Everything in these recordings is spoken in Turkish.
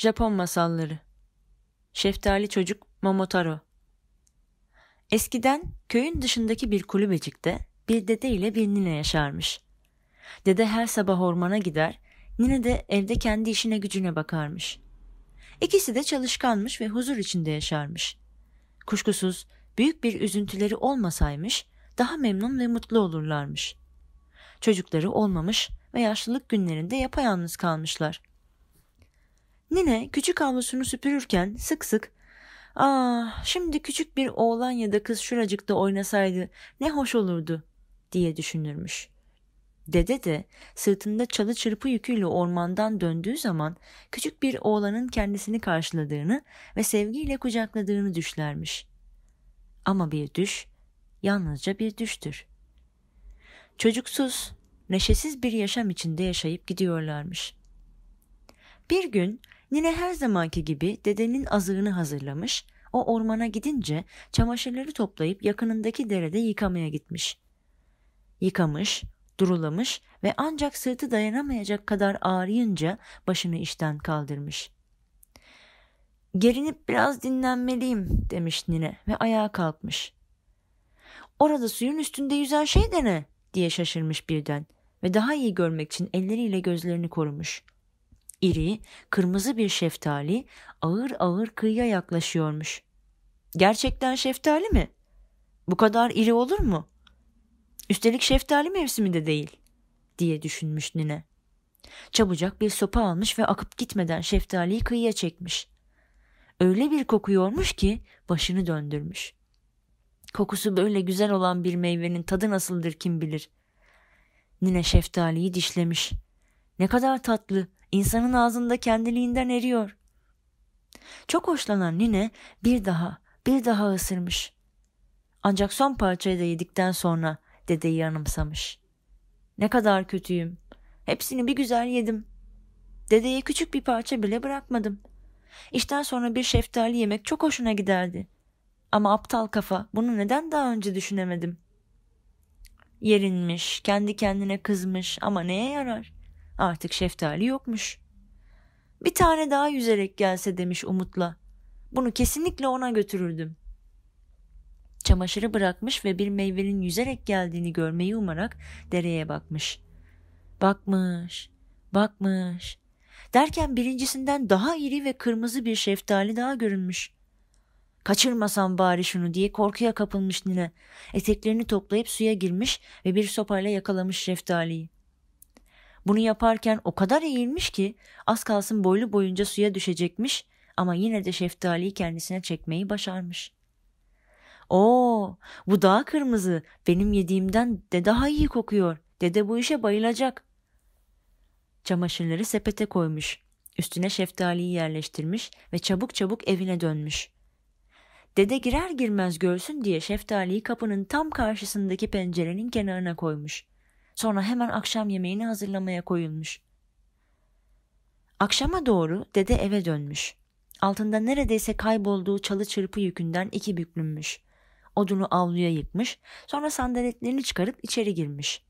Japon Masalları Şeftali Çocuk Momotaro Eskiden köyün dışındaki bir kulübecikte bir dede ile bir nine yaşarmış. Dede her sabah ormana gider, nine de evde kendi işine gücüne bakarmış. İkisi de çalışkanmış ve huzur içinde yaşarmış. Kuşkusuz büyük bir üzüntüleri olmasaymış daha memnun ve mutlu olurlarmış. Çocukları olmamış ve yaşlılık günlerinde yapayalnız kalmışlar. Nine küçük avlusunu süpürürken sık sık ''Ah şimdi küçük bir oğlan ya da kız şuracıkta oynasaydı ne hoş olurdu.'' diye düşünürmüş. Dede de sırtında çalı çırpı yüküyle ormandan döndüğü zaman küçük bir oğlanın kendisini karşıladığını ve sevgiyle kucakladığını düşlermiş. Ama bir düş yalnızca bir düştür. Çocuksuz, neşesiz bir yaşam içinde yaşayıp gidiyorlarmış. Bir gün Nine her zamanki gibi dedenin azığını hazırlamış, o ormana gidince çamaşırları toplayıp yakınındaki derede yıkamaya gitmiş. Yıkamış, durulamış ve ancak sırtı dayanamayacak kadar ağrıyınca başını işten kaldırmış. Gerinip biraz dinlenmeliyim demiş nine ve ayağa kalkmış. Orada suyun üstünde yüzen şey de ne diye şaşırmış birden ve daha iyi görmek için elleriyle gözlerini korumuş. İri, kırmızı bir şeftali ağır ağır kıyıya yaklaşıyormuş. Gerçekten şeftali mi? Bu kadar iri olur mu? Üstelik şeftali mevsimi de değil, diye düşünmüş nine. Çabucak bir sopa almış ve akıp gitmeden şeftaliyi kıyıya çekmiş. Öyle bir kokuyormuş ki başını döndürmüş. Kokusu böyle güzel olan bir meyvenin tadı nasıldır kim bilir. Nine şeftaliyi dişlemiş. Ne kadar tatlı, insanın ağzında kendiliğinden eriyor. Çok hoşlanan nine bir daha, bir daha ısırmış. Ancak son parçayı da yedikten sonra dedeyi anımsamış. Ne kadar kötüyüm. Hepsini bir güzel yedim. Dedeye küçük bir parça bile bırakmadım. İşten sonra bir şeftali yemek çok hoşuna giderdi. Ama aptal kafa bunu neden daha önce düşünemedim? Yerinmiş, kendi kendine kızmış ama neye yarar? Artık şeftali yokmuş. Bir tane daha yüzerek gelse demiş umutla. Bunu kesinlikle ona götürürdüm. Çamaşırı bırakmış ve bir meyvenin yüzerek geldiğini görmeyi umarak dereye bakmış. Bakmış, bakmış. Derken birincisinden daha iri ve kırmızı bir şeftali daha görünmüş. Kaçırmasam bari şunu diye korkuya kapılmış nine. Eteklerini toplayıp suya girmiş ve bir sopayla yakalamış şeftaliyi. Bunu yaparken o kadar eğilmiş ki az kalsın boylu boyunca suya düşecekmiş ama yine de şeftaliyi kendisine çekmeyi başarmış. Oo, bu daha kırmızı. Benim yediğimden de daha iyi kokuyor. Dede bu işe bayılacak. Çamaşırları sepete koymuş. Üstüne şeftaliyi yerleştirmiş ve çabuk çabuk evine dönmüş. Dede girer girmez görsün diye şeftaliyi kapının tam karşısındaki pencerenin kenarına koymuş. Sonra hemen akşam yemeğini hazırlamaya koyulmuş. Akşama doğru dede eve dönmüş. Altında neredeyse kaybolduğu çalı çırpı yükünden iki büklünmüş. Odunu avluya yıkmış, sonra sandaletlerini çıkarıp içeri girmiş.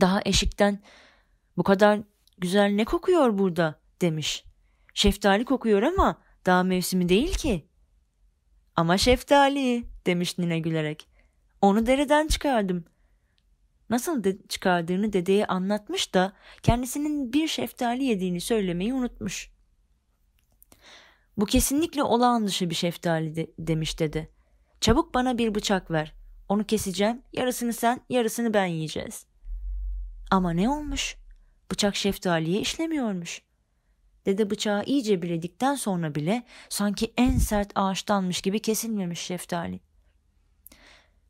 Daha eşikten bu kadar güzel ne kokuyor burada demiş. Şeftali kokuyor ama daha mevsimi değil ki. Ama şeftali demiş nine gülerek. Onu dereden çıkardım. Nasıl de çıkardığını dedeye anlatmış da kendisinin bir şeftali yediğini söylemeyi unutmuş. Bu kesinlikle olağan dışı bir şeftali de, demiş dede. Çabuk bana bir bıçak ver. Onu keseceğim. Yarısını sen, yarısını ben yiyeceğiz. Ama ne olmuş? Bıçak şeftaliye işlemiyormuş. Dede bıçağı iyice biledikten sonra bile sanki en sert ağaçtanmış gibi kesilmemiş şeftali.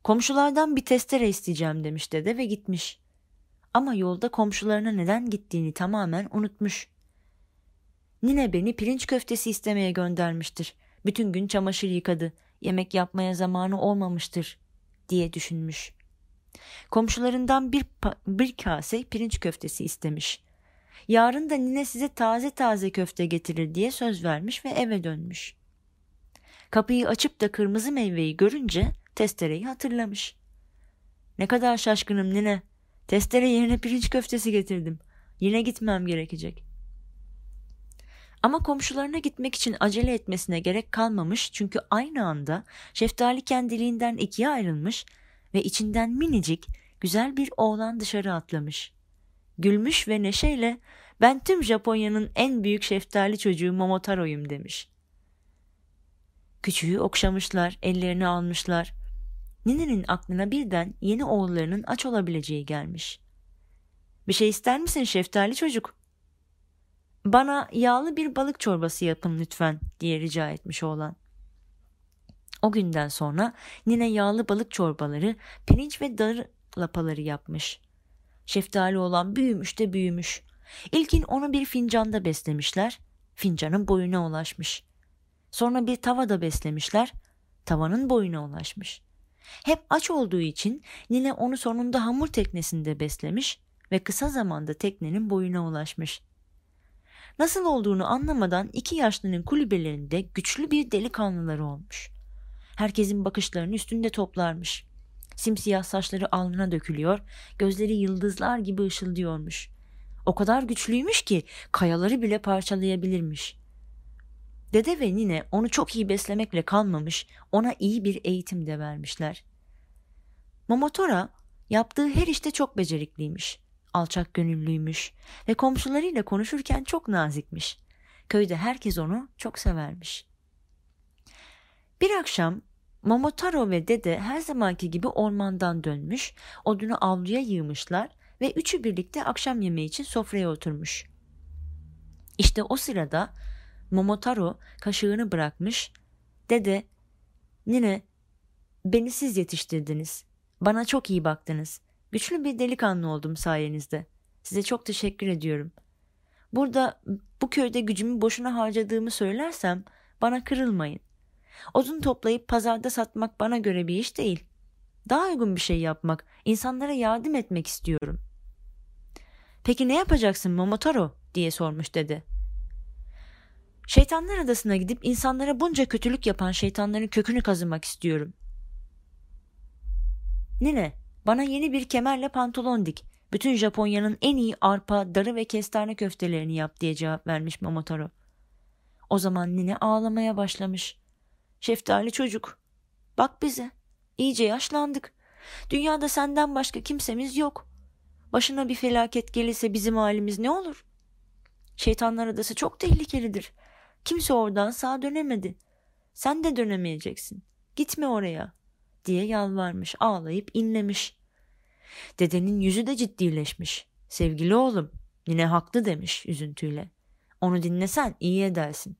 Komşulardan bir testere isteyeceğim demiş dede ve gitmiş. Ama yolda komşularına neden gittiğini tamamen unutmuş. Nine beni pirinç köftesi istemeye göndermiştir. Bütün gün çamaşır yıkadı. Yemek yapmaya zamanı olmamıştır diye düşünmüş. Komşularından bir, bir kase pirinç köftesi istemiş. Yarın da nine size taze taze köfte getirir diye söz vermiş ve eve dönmüş. Kapıyı açıp da kırmızı meyveyi görünce testereyi hatırlamış. Ne kadar şaşkınım nine. Testere yerine pirinç köftesi getirdim. Yine gitmem gerekecek. Ama komşularına gitmek için acele etmesine gerek kalmamış çünkü aynı anda şeftali kendiliğinden ikiye ayrılmış ve içinden minicik güzel bir oğlan dışarı atlamış. Gülmüş ve neşeyle ben tüm Japonya'nın en büyük şeftali çocuğu Momotaro'yum demiş. Küçüğü okşamışlar, ellerini almışlar. Nine'nin aklına birden yeni oğullarının aç olabileceği gelmiş. Bir şey ister misin şeftali çocuk? Bana yağlı bir balık çorbası yapın lütfen diye rica etmiş oğlan. O günden sonra Nine yağlı balık çorbaları, pirinç ve darı lapaları yapmış. Şeftali olan büyümüş de büyümüş. İlkin onu bir fincanda beslemişler. Fincanın boyuna ulaşmış. Sonra bir tavada beslemişler. Tavanın boyuna ulaşmış. Hep aç olduğu için Nine onu sonunda hamur teknesinde beslemiş ve kısa zamanda teknenin boyuna ulaşmış. Nasıl olduğunu anlamadan iki yaşlının kulübelerinde güçlü bir delikanlıları olmuş. Herkesin bakışlarını üstünde toplarmış. Simsiyah saçları alnına dökülüyor, gözleri yıldızlar gibi ışıldıyormuş. O kadar güçlüymüş ki kayaları bile parçalayabilirmiş. Dede ve nine onu çok iyi beslemekle kalmamış, ona iyi bir eğitim de vermişler. Momotora yaptığı her işte çok becerikliymiş. Alçak gönüllüymüş ve komşularıyla konuşurken çok nazikmiş. Köyde herkes onu çok severmiş. Bir akşam Momotaro ve dede her zamanki gibi ormandan dönmüş, odunu avluya yığmışlar ve üçü birlikte akşam yemeği için sofraya oturmuş. İşte o sırada Momotaro kaşığını bırakmış. Dede, nine, beni siz yetiştirdiniz. Bana çok iyi baktınız. Güçlü bir delikanlı oldum sayenizde. Size çok teşekkür ediyorum. Burada bu köyde gücümü boşuna harcadığımı söylersem bana kırılmayın. Odun toplayıp pazarda satmak bana göre bir iş değil. Daha uygun bir şey yapmak, insanlara yardım etmek istiyorum. Peki ne yapacaksın Momotaro diye sormuş dedi. Şeytanlar adasına gidip insanlara bunca kötülük yapan şeytanların kökünü kazımak istiyorum. Nine, bana yeni bir kemerle pantolon dik. Bütün Japonya'nın en iyi arpa, darı ve kestane köftelerini yap diye cevap vermiş Momotaro. O zaman Nine ağlamaya başlamış. Şeftali çocuk. Bak bize. İyice yaşlandık. Dünyada senden başka kimsemiz yok. Başına bir felaket gelirse bizim halimiz ne olur? Şeytanlar adası çok tehlikelidir. Kimse oradan sağ dönemedi. Sen de dönemeyeceksin. Gitme oraya diye yalvarmış, ağlayıp inlemiş. Dedenin yüzü de ciddileşmiş. Sevgili oğlum, yine haklı demiş üzüntüyle. Onu dinlesen iyi edersin.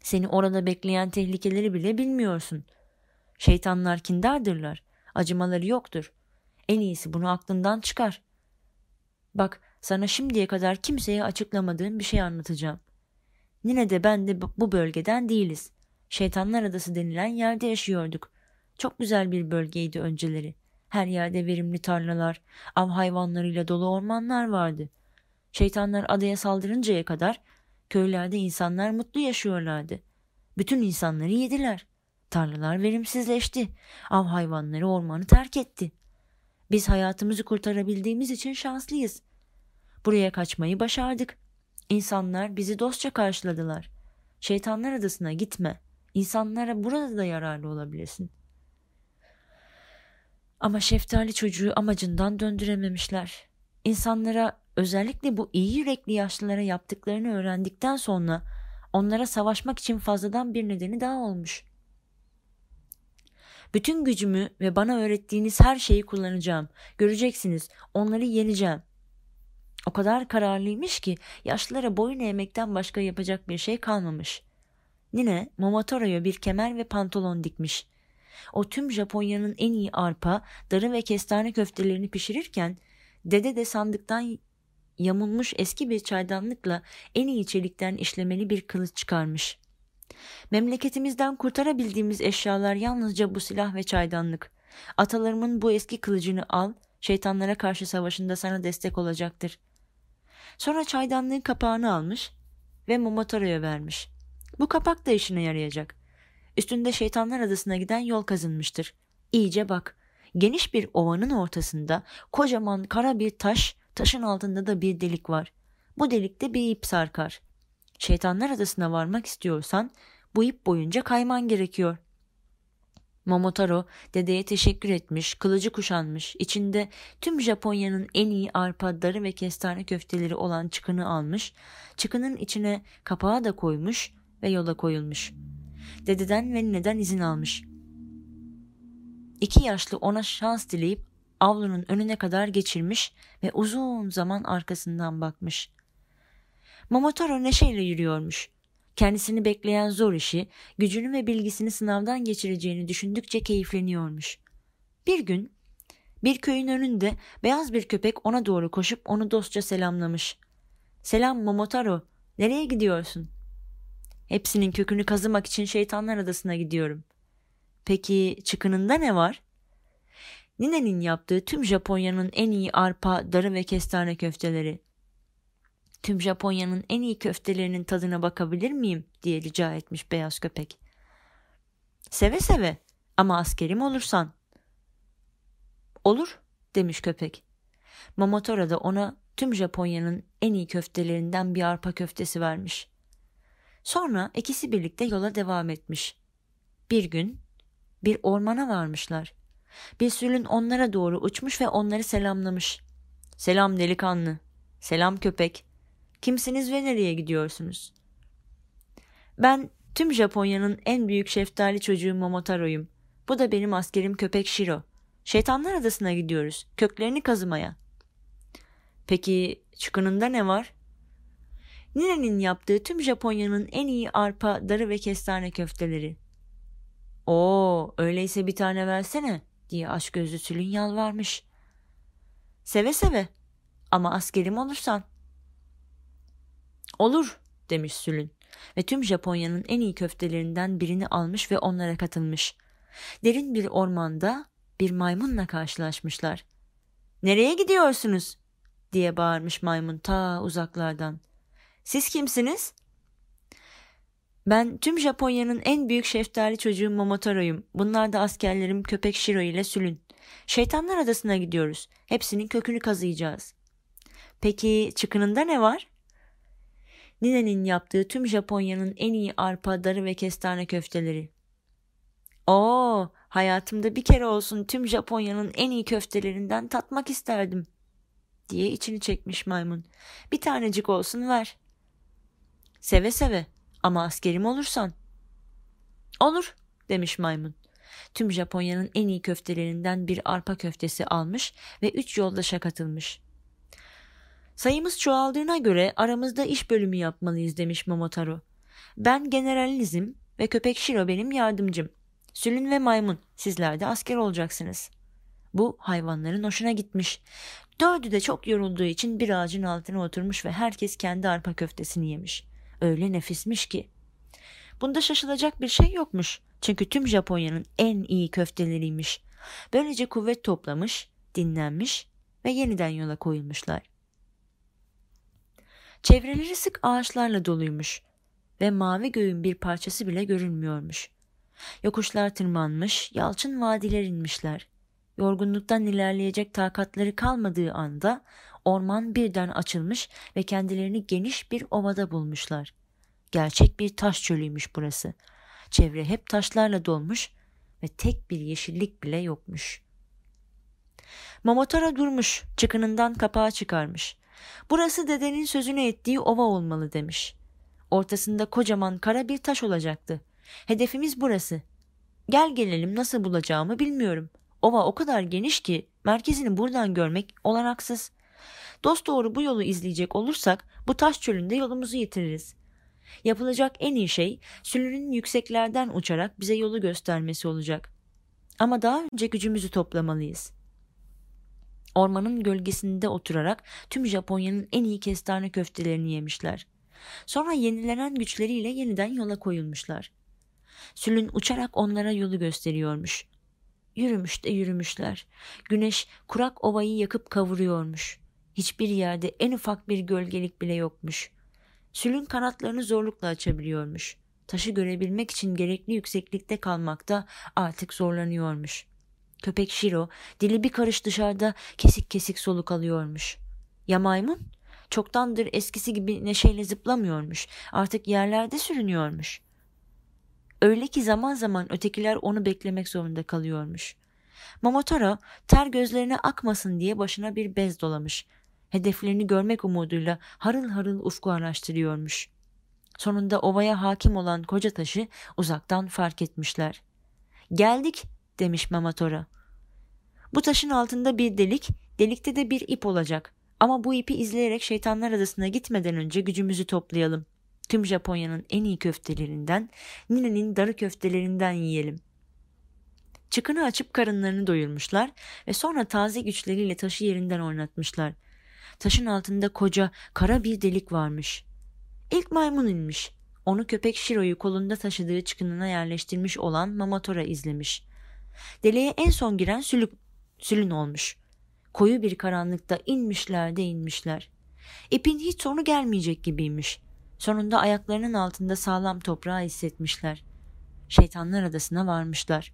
Seni orada bekleyen tehlikeleri bile bilmiyorsun. Şeytanlar kindardırlar. Acımaları yoktur. En iyisi bunu aklından çıkar. Bak sana şimdiye kadar kimseye açıklamadığım bir şey anlatacağım. Nine de ben de bu bölgeden değiliz. Şeytanlar Adası denilen yerde yaşıyorduk. Çok güzel bir bölgeydi önceleri. Her yerde verimli tarlalar, av hayvanlarıyla dolu ormanlar vardı. Şeytanlar adaya saldırıncaya kadar köylerde insanlar mutlu yaşıyorlardı. Bütün insanları yediler. Tarlalar verimsizleşti. Av hayvanları ormanı terk etti. Biz hayatımızı kurtarabildiğimiz için şanslıyız. Buraya kaçmayı başardık. İnsanlar bizi dostça karşıladılar. Şeytanlar adasına gitme. İnsanlara burada da yararlı olabilirsin. Ama şeftali çocuğu amacından döndürememişler. İnsanlara özellikle bu iyi yürekli yaşlılara yaptıklarını öğrendikten sonra onlara savaşmak için fazladan bir nedeni daha olmuş. Bütün gücümü ve bana öğrettiğiniz her şeyi kullanacağım. Göreceksiniz, onları yeneceğim. O kadar kararlıymış ki yaşlılara boyun eğmekten başka yapacak bir şey kalmamış. Nine Momotoro'ya bir kemer ve pantolon dikmiş. O tüm Japonya'nın en iyi arpa, darı ve kestane köftelerini pişirirken dede de sandıktan yamulmuş eski bir çaydanlıkla en iyi çelikten işlemeli bir kılıç çıkarmış. Memleketimizden kurtarabildiğimiz eşyalar yalnızca bu silah ve çaydanlık. Atalarımın bu eski kılıcını al, şeytanlara karşı savaşında sana destek olacaktır. Sonra çaydanlığın kapağını almış ve Momotaro'ya vermiş. Bu kapak da işine yarayacak. Üstünde şeytanlar adasına giden yol kazınmıştır. İyice bak. Geniş bir ovanın ortasında kocaman kara bir taş, taşın altında da bir delik var. Bu delikte bir ip sarkar. Şeytanlar adasına varmak istiyorsan bu ip boyunca kayman gerekiyor. Momotaro dedeye teşekkür etmiş, kılıcı kuşanmış, içinde tüm Japonya'nın en iyi arpa, darı ve kestane köfteleri olan çıkını almış, çıkının içine kapağı da koymuş ve yola koyulmuş. Dededen ve neden izin almış. İki yaşlı ona şans dileyip avlunun önüne kadar geçirmiş ve uzun zaman arkasından bakmış. Momotaro neşeyle yürüyormuş. Kendisini bekleyen zor işi, gücünü ve bilgisini sınavdan geçireceğini düşündükçe keyifleniyormuş. Bir gün bir köyün önünde beyaz bir köpek ona doğru koşup onu dostça selamlamış. Selam Momotaro, nereye gidiyorsun? Hepsinin kökünü kazımak için şeytanlar adasına gidiyorum. Peki çıkınında ne var? Nine'nin yaptığı tüm Japonya'nın en iyi arpa, darı ve kestane köfteleri. Tüm Japonya'nın en iyi köftelerinin tadına bakabilir miyim diye rica etmiş beyaz köpek. Seve seve ama askerim olursan. Olur demiş köpek. Momotaro da ona tüm Japonya'nın en iyi köftelerinden bir arpa köftesi vermiş. Sonra ikisi birlikte yola devam etmiş. Bir gün bir ormana varmışlar. Bir sülün onlara doğru uçmuş ve onları selamlamış. Selam delikanlı, selam köpek, Kimsiniz ve nereye gidiyorsunuz? Ben tüm Japonya'nın en büyük şeftali çocuğu Momotaro'yum. Bu da benim askerim köpek Shiro. Şeytanlar adasına gidiyoruz. Köklerini kazımaya. Peki çıkınında ne var? Nine'nin yaptığı tüm Japonya'nın en iyi arpa, darı ve kestane köfteleri. Oo, öyleyse bir tane versene diye aşk gözlü Sülün yalvarmış. Seve seve ama askerim olursan. Olur demiş Sülün ve tüm Japonya'nın en iyi köftelerinden birini almış ve onlara katılmış. Derin bir ormanda bir maymunla karşılaşmışlar. Nereye gidiyorsunuz? diye bağırmış maymun ta uzaklardan. Siz kimsiniz? Ben tüm Japonya'nın en büyük şeftali çocuğu Momotaro'yum. Bunlar da askerlerim köpek Shiro ile Sülün. Şeytanlar adasına gidiyoruz. Hepsinin kökünü kazıyacağız. Peki çıkınında ne var? Nine'nin yaptığı tüm Japonya'nın en iyi arpa, darı ve kestane köfteleri. Oo, hayatımda bir kere olsun tüm Japonya'nın en iyi köftelerinden tatmak isterdim diye içini çekmiş maymun. Bir tanecik olsun ver. Seve seve ama askerim olursan. Olur demiş maymun. Tüm Japonya'nın en iyi köftelerinden bir arpa köftesi almış ve üç yoldaşa katılmış. Sayımız çoğaldığına göre aramızda iş bölümü yapmalıyız demiş Momotaro. Ben generalizm ve köpek Shiro benim yardımcım. Sülün ve maymun sizler de asker olacaksınız. Bu hayvanların hoşuna gitmiş. Dördü de çok yorulduğu için bir ağacın altına oturmuş ve herkes kendi arpa köftesini yemiş. Öyle nefismiş ki. Bunda şaşılacak bir şey yokmuş. Çünkü tüm Japonya'nın en iyi köfteleriymiş. Böylece kuvvet toplamış, dinlenmiş ve yeniden yola koyulmuşlar. Çevreleri sık ağaçlarla doluymuş ve mavi göğün bir parçası bile görünmüyormuş. Yokuşlar tırmanmış, yalçın vadiler inmişler. Yorgunluktan ilerleyecek takatları kalmadığı anda orman birden açılmış ve kendilerini geniş bir ovada bulmuşlar. Gerçek bir taş çölüymüş burası. Çevre hep taşlarla dolmuş ve tek bir yeşillik bile yokmuş. Momotara durmuş, çıkınından kapağı çıkarmış. Burası dedenin sözünü ettiği ova olmalı demiş. Ortasında kocaman kara bir taş olacaktı. Hedefimiz burası. Gel gelelim nasıl bulacağımı bilmiyorum. Ova o kadar geniş ki merkezini buradan görmek olanaksız. Dost doğru bu yolu izleyecek olursak bu taş çölünde yolumuzu yitiririz. Yapılacak en iyi şey sülünün yükseklerden uçarak bize yolu göstermesi olacak. Ama daha önce gücümüzü toplamalıyız. Ormanın gölgesinde oturarak tüm Japonya'nın en iyi kestane köftelerini yemişler. Sonra yenilenen güçleriyle yeniden yola koyulmuşlar. Sülün uçarak onlara yolu gösteriyormuş. Yürümüş de yürümüşler. Güneş kurak ovayı yakıp kavuruyormuş. Hiçbir yerde en ufak bir gölgelik bile yokmuş. Sülün kanatlarını zorlukla açabiliyormuş. Taşı görebilmek için gerekli yükseklikte kalmakta artık zorlanıyormuş. Köpek Shiro dili bir karış dışarıda kesik kesik soluk alıyormuş. Ya maymun? Çoktandır eskisi gibi neşeyle zıplamıyormuş. Artık yerlerde sürünüyormuş. Öyle ki zaman zaman ötekiler onu beklemek zorunda kalıyormuş. Momotaro ter gözlerine akmasın diye başına bir bez dolamış. Hedeflerini görmek umuduyla harıl harıl ufku araştırıyormuş. Sonunda ovaya hakim olan koca taşı uzaktan fark etmişler. Geldik demiş Mamatora. Bu taşın altında bir delik, delikte de bir ip olacak. Ama bu ipi izleyerek şeytanlar adasına gitmeden önce gücümüzü toplayalım. Tüm Japonya'nın en iyi köftelerinden, Nine'nin darı köftelerinden yiyelim. Çıkını açıp karınlarını doyurmuşlar ve sonra taze güçleriyle taşı yerinden oynatmışlar. Taşın altında koca, kara bir delik varmış. İlk maymun inmiş. Onu köpek Shiro'yu kolunda taşıdığı çıkınına yerleştirmiş olan Mamatora izlemiş. Deliğe en son giren sülük, sülün olmuş. Koyu bir karanlıkta inmişler de inmişler. İpin hiç sonu gelmeyecek gibiymiş. Sonunda ayaklarının altında sağlam toprağı hissetmişler. Şeytanlar adasına varmışlar.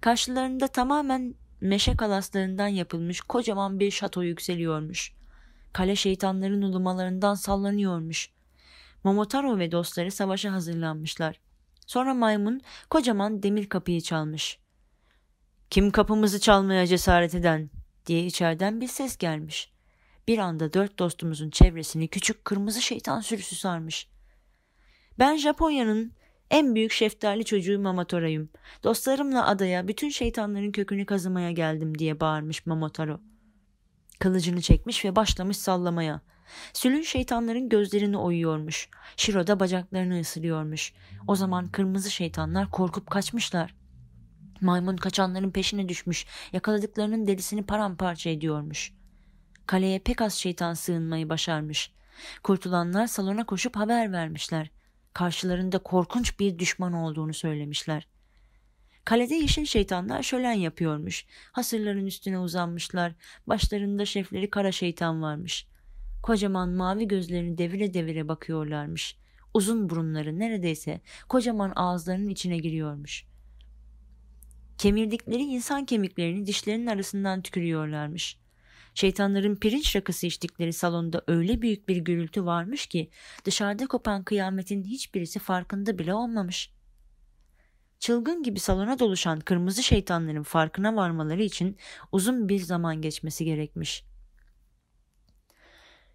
Karşılarında tamamen meşe kalaslarından yapılmış kocaman bir şato yükseliyormuş. Kale şeytanların ulumalarından sallanıyormuş. Momotaro ve dostları savaşa hazırlanmışlar. Sonra maymun kocaman demir kapıyı çalmış. Kim kapımızı çalmaya cesaret eden diye içeriden bir ses gelmiş. Bir anda dört dostumuzun çevresini küçük kırmızı şeytan sürüsü sarmış. Ben Japonya'nın en büyük şeftali çocuğu Mamatora'yım. Dostlarımla adaya bütün şeytanların kökünü kazımaya geldim diye bağırmış Mamotaro. Kılıcını çekmiş ve başlamış sallamaya. Sülün şeytanların gözlerini oyuyormuş. Shiro da bacaklarını ısırıyormuş. O zaman kırmızı şeytanlar korkup kaçmışlar. Maymun kaçanların peşine düşmüş, yakaladıklarının derisini paramparça ediyormuş. Kaleye pek az şeytan sığınmayı başarmış. Kurtulanlar salona koşup haber vermişler. Karşılarında korkunç bir düşman olduğunu söylemişler. Kalede yeşil şeytanlar şölen yapıyormuş. Hasırların üstüne uzanmışlar. Başlarında şefleri kara şeytan varmış. Kocaman mavi gözlerini devire devire bakıyorlarmış. Uzun burunları neredeyse kocaman ağızlarının içine giriyormuş. Kemirdikleri insan kemiklerini dişlerinin arasından tükürüyorlarmış. Şeytanların pirinç rakısı içtikleri salonda öyle büyük bir gürültü varmış ki dışarıda kopan kıyametin hiçbirisi farkında bile olmamış. Çılgın gibi salona doluşan kırmızı şeytanların farkına varmaları için uzun bir zaman geçmesi gerekmiş.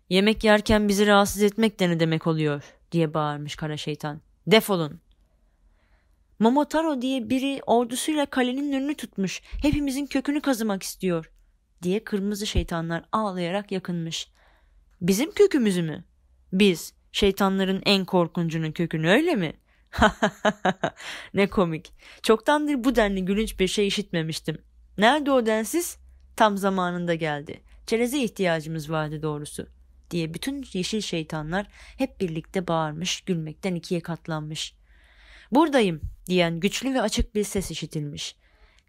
Yemek yerken bizi rahatsız etmek de ne demek oluyor diye bağırmış kara şeytan. Defolun. Momotaro diye biri ordusuyla kalenin önünü tutmuş. Hepimizin kökünü kazımak istiyor diye kırmızı şeytanlar ağlayarak yakınmış. Bizim kökümüzü mü? Biz şeytanların en korkuncunun kökünü öyle mi? ne komik. Çoktandır bu denli gülünç bir şey işitmemiştim. Nerede o densiz? Tam zamanında geldi. Çereze ihtiyacımız vardı doğrusu diye bütün yeşil şeytanlar hep birlikte bağırmış, gülmekten ikiye katlanmış. Buradayım diyen güçlü ve açık bir ses işitilmiş.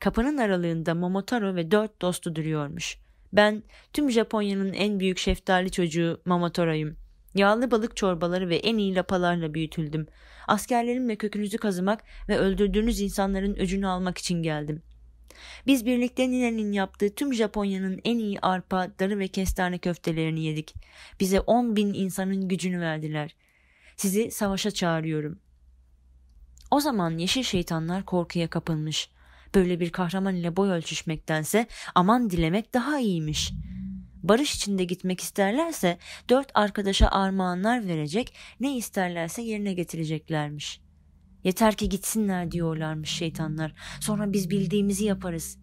Kapının aralığında Momotaro ve dört dostu duruyormuş. Ben tüm Japonya'nın en büyük şeftali çocuğu Momotaro'yum. Yağlı balık çorbaları ve en iyi lapalarla büyütüldüm. Askerlerimle kökünüzü kazımak ve öldürdüğünüz insanların öcünü almak için geldim. Biz birlikte Nine'nin yaptığı tüm Japonya'nın en iyi arpa, darı ve kestane köftelerini yedik. Bize on bin insanın gücünü verdiler. Sizi savaşa çağırıyorum. O zaman yeşil şeytanlar korkuya kapılmış. Böyle bir kahraman ile boy ölçüşmektense aman dilemek daha iyiymiş. Barış içinde gitmek isterlerse dört arkadaşa armağanlar verecek, ne isterlerse yerine getireceklermiş. Yeter ki gitsinler diyorlarmış şeytanlar. Sonra biz bildiğimizi yaparız.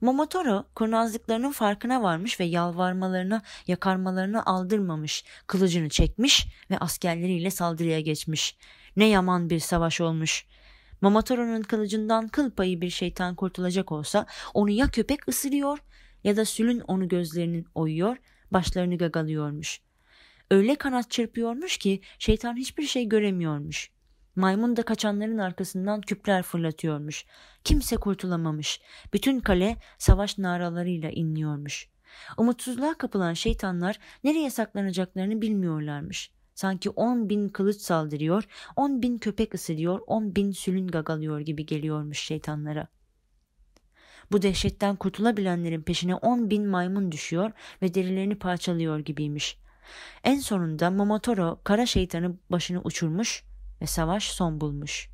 Momotoro kurnazlıklarının farkına varmış ve yalvarmalarına, yakarmalarına aldırmamış. Kılıcını çekmiş ve askerleriyle saldırıya geçmiş. Ne yaman bir savaş olmuş. Momotoro'nun kılıcından kıl payı bir şeytan kurtulacak olsa onu ya köpek ısırıyor ya da sülün onu gözlerinin oyuyor, başlarını gagalıyormuş. Öyle kanat çırpıyormuş ki şeytan hiçbir şey göremiyormuş. Maymun da kaçanların arkasından küpler fırlatıyormuş. Kimse kurtulamamış. Bütün kale savaş naralarıyla inliyormuş. Umutsuzluğa kapılan şeytanlar nereye saklanacaklarını bilmiyorlarmış. Sanki on bin kılıç saldırıyor, on bin köpek ısırıyor, on bin sülün gagalıyor gibi geliyormuş şeytanlara. Bu dehşetten kurtulabilenlerin peşine on bin maymun düşüyor ve derilerini parçalıyor gibiymiş. En sonunda Momotaro kara şeytanı başını uçurmuş ve savaş son bulmuş.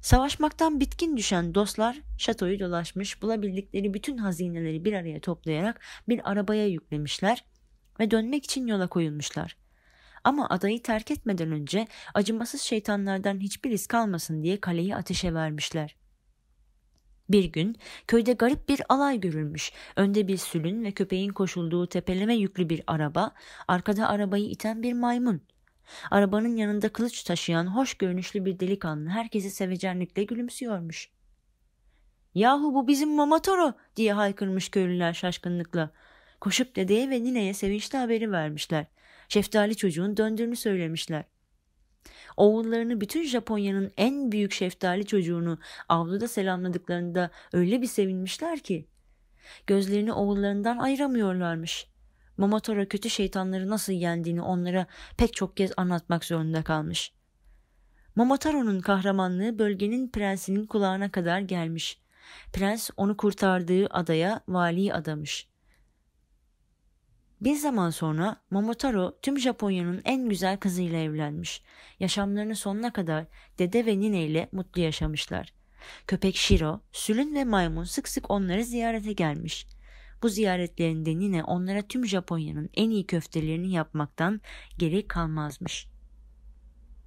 Savaşmaktan bitkin düşen dostlar şatoyu dolaşmış, bulabildikleri bütün hazineleri bir araya toplayarak bir arabaya yüklemişler ve dönmek için yola koyulmuşlar. Ama adayı terk etmeden önce acımasız şeytanlardan hiçbir iz kalmasın diye kaleyi ateşe vermişler. Bir gün köyde garip bir alay görülmüş. Önde bir sülün ve köpeğin koşulduğu tepeleme yüklü bir araba, arkada arabayı iten bir maymun. Arabanın yanında kılıç taşıyan hoş görünüşlü bir delikanlı herkesi sevecenlikle gülümsüyormuş. Yahu bu bizim Mamatoro diye haykırmış köylüler şaşkınlıkla. Koşup dedeye ve nineye sevinçli haberi vermişler. Şeftali çocuğun döndüğünü söylemişler. Oğullarını bütün Japonya'nın en büyük şeftali çocuğunu avluda selamladıklarında öyle bir sevinmişler ki gözlerini oğullarından ayıramıyorlarmış. Momotaro kötü şeytanları nasıl yendiğini onlara pek çok kez anlatmak zorunda kalmış. Momotaro'nun kahramanlığı bölgenin prensinin kulağına kadar gelmiş. Prens onu kurtardığı adaya vali adamış. Bir zaman sonra Momotaro tüm Japonya'nın en güzel kızıyla evlenmiş. Yaşamlarını sonuna kadar dede ve nine ile mutlu yaşamışlar. Köpek Shiro, sülün ve maymun sık sık onları ziyarete gelmiş. Bu ziyaretlerinde nine onlara tüm Japonya'nın en iyi köftelerini yapmaktan geri kalmazmış.